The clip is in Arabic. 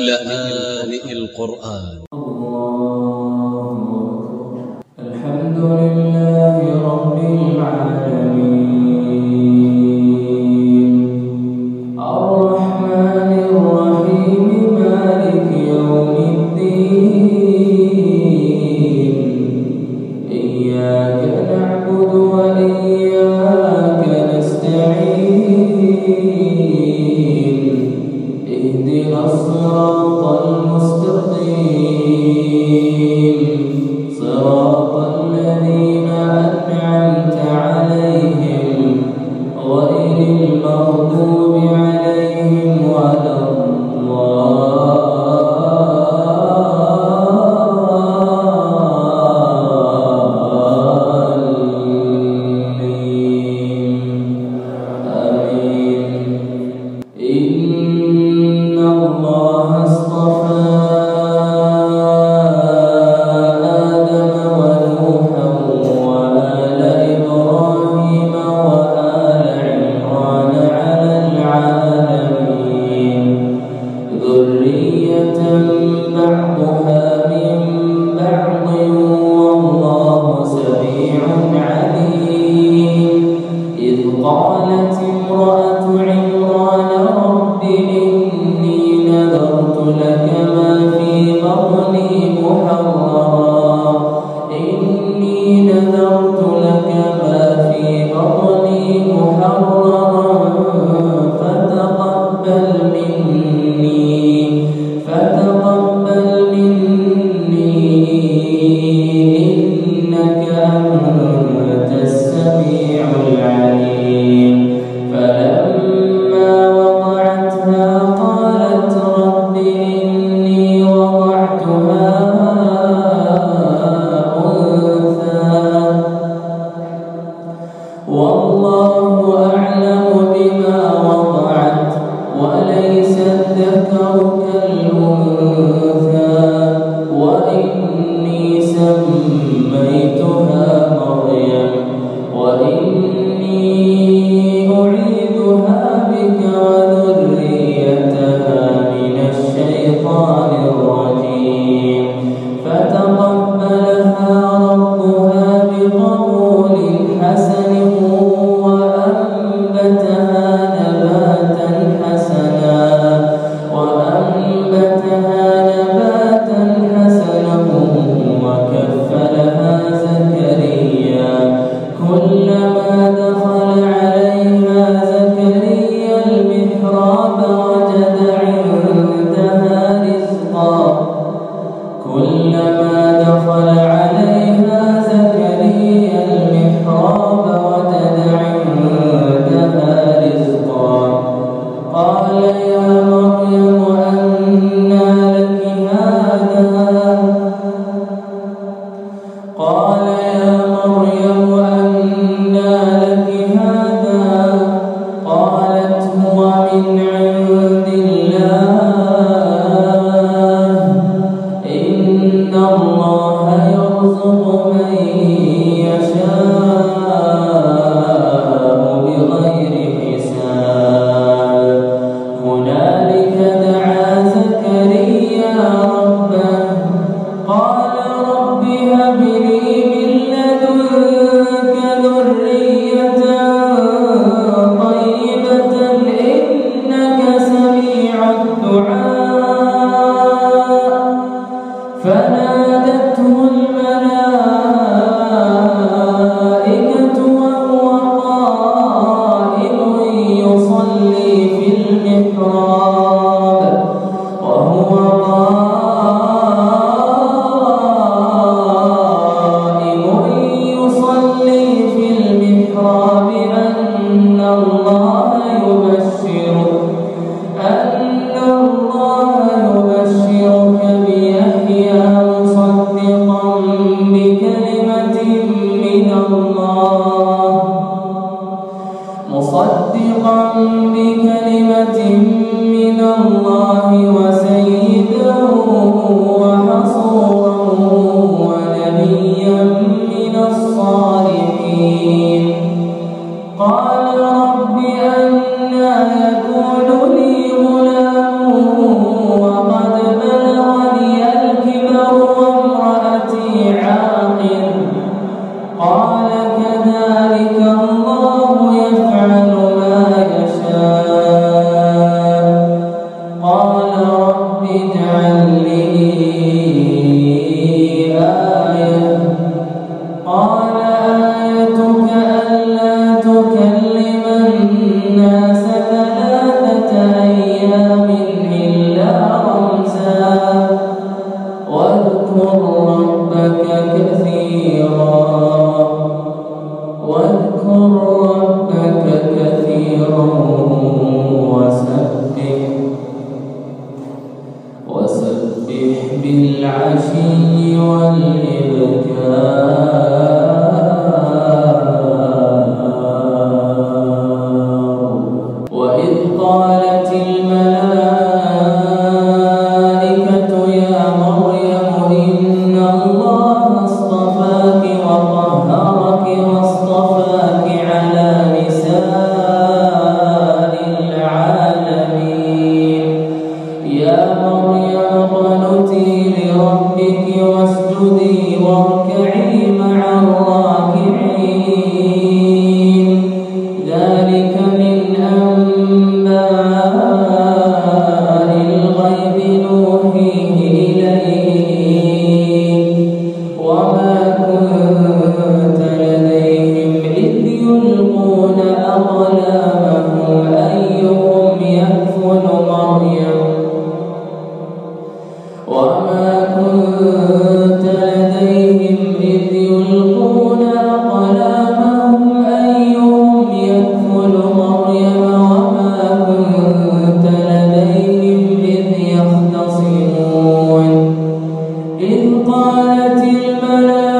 لآن القرآن. الرحيم صراط قالت امرأة عمران رب إني نذرت لك بالعشي واركعي مع الراكعين. ذلك من الغيب نوحيه إليك. وما كنت لديهم إذ يلقون أقلامهم أيهم وما كنت قالت الملائكة